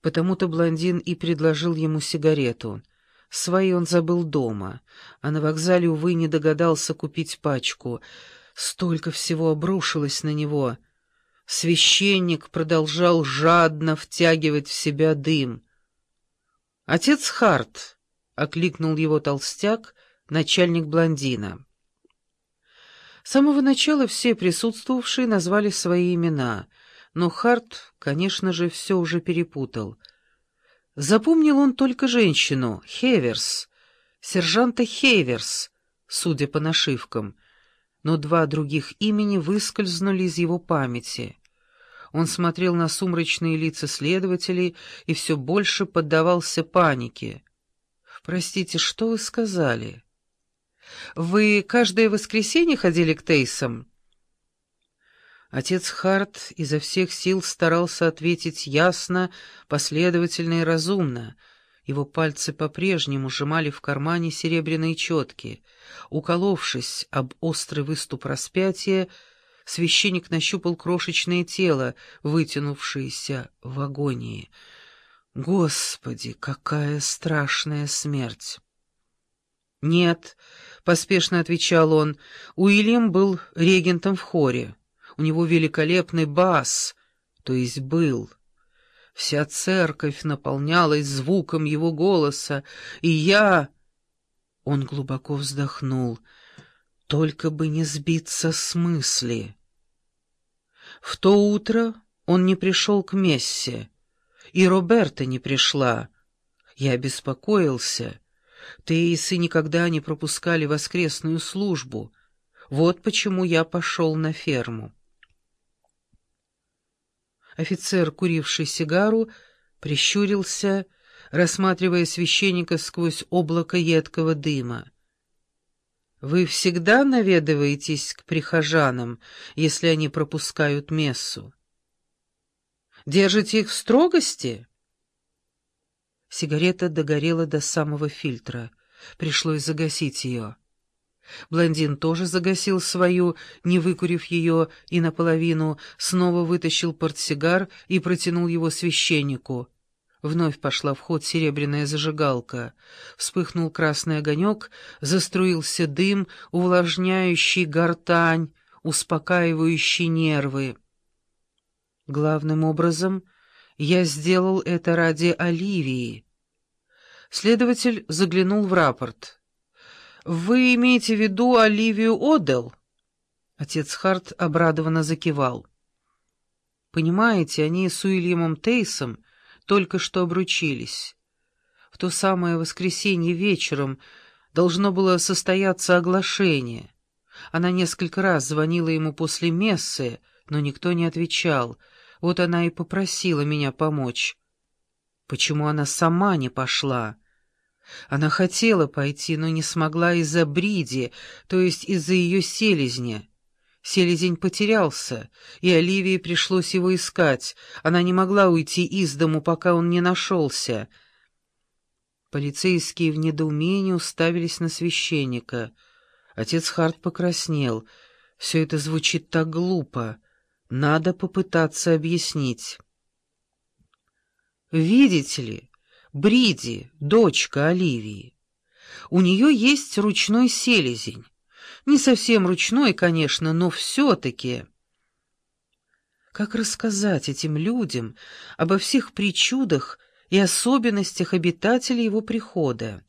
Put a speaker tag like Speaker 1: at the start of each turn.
Speaker 1: Потому-то блондин и предложил ему сигарету. Свои он забыл дома, а на вокзале, увы, не догадался купить пачку. Столько всего обрушилось на него. Священник продолжал жадно втягивать в себя дым. «Отец Харт!» — окликнул его толстяк, начальник блондина. С самого начала все присутствовавшие назвали свои имена, но Харт, конечно же, все уже перепутал. Запомнил он только женщину, Хеверс, сержанта Хеверс, судя по нашивкам, но два других имени выскользнули из его памяти. Он смотрел на сумрачные лица следователей и все больше поддавался панике. «Простите, что вы сказали?» Вы каждое воскресенье ходили к Тейсам?» Отец Харт изо всех сил старался ответить ясно, последовательно и разумно. Его пальцы по-прежнему сжимали в кармане серебряные четки. Уколовшись об острый выступ распятия, священник нащупал крошечное тело, вытянувшееся в агонии. «Господи, какая страшная смерть!» «Нет», — поспешно отвечал он, — «Уильям был регентом в хоре. У него великолепный бас, то есть был. Вся церковь наполнялась звуком его голоса, и я...» Он глубоко вздохнул. «Только бы не сбиться с мысли». В то утро он не пришел к мессе, и Роберта не пришла. Я беспокоился. Тейсы никогда не пропускали воскресную службу. Вот почему я пошел на ферму. Офицер, куривший сигару, прищурился, рассматривая священника сквозь облако едкого дыма. «Вы всегда наведываетесь к прихожанам, если они пропускают мессу? Держите их в строгости?» Сигарета догорела до самого фильтра. Пришлось загасить ее. Блондин тоже загасил свою, не выкурив ее, и наполовину снова вытащил портсигар и протянул его священнику. Вновь пошла в ход серебряная зажигалка. Вспыхнул красный огонек, заструился дым, увлажняющий гортань, успокаивающий нервы. Главным образом — я сделал это ради Оливии. Следователь заглянул в рапорт. «Вы имеете в виду Оливию Одел?» Отец Харт обрадованно закивал. «Понимаете, они с Уильямом Тейсом только что обручились. В то самое воскресенье вечером должно было состояться оглашение. Она несколько раз звонила ему после мессы, но никто не отвечал — вот она и попросила меня помочь. Почему она сама не пошла? Она хотела пойти, но не смогла из-за бриди, то есть из-за ее селезня. Селезень потерялся, и Оливии пришлось его искать. Она не могла уйти из дому, пока он не нашелся. Полицейские в недоумении уставились на священника. Отец Харт покраснел. Все это звучит так глупо. Надо попытаться объяснить. Видите ли, Бриди, дочка Оливии, у нее есть ручной селезень. Не совсем ручной, конечно, но все-таки... Как рассказать этим людям обо всех причудах и особенностях обитателей его прихода?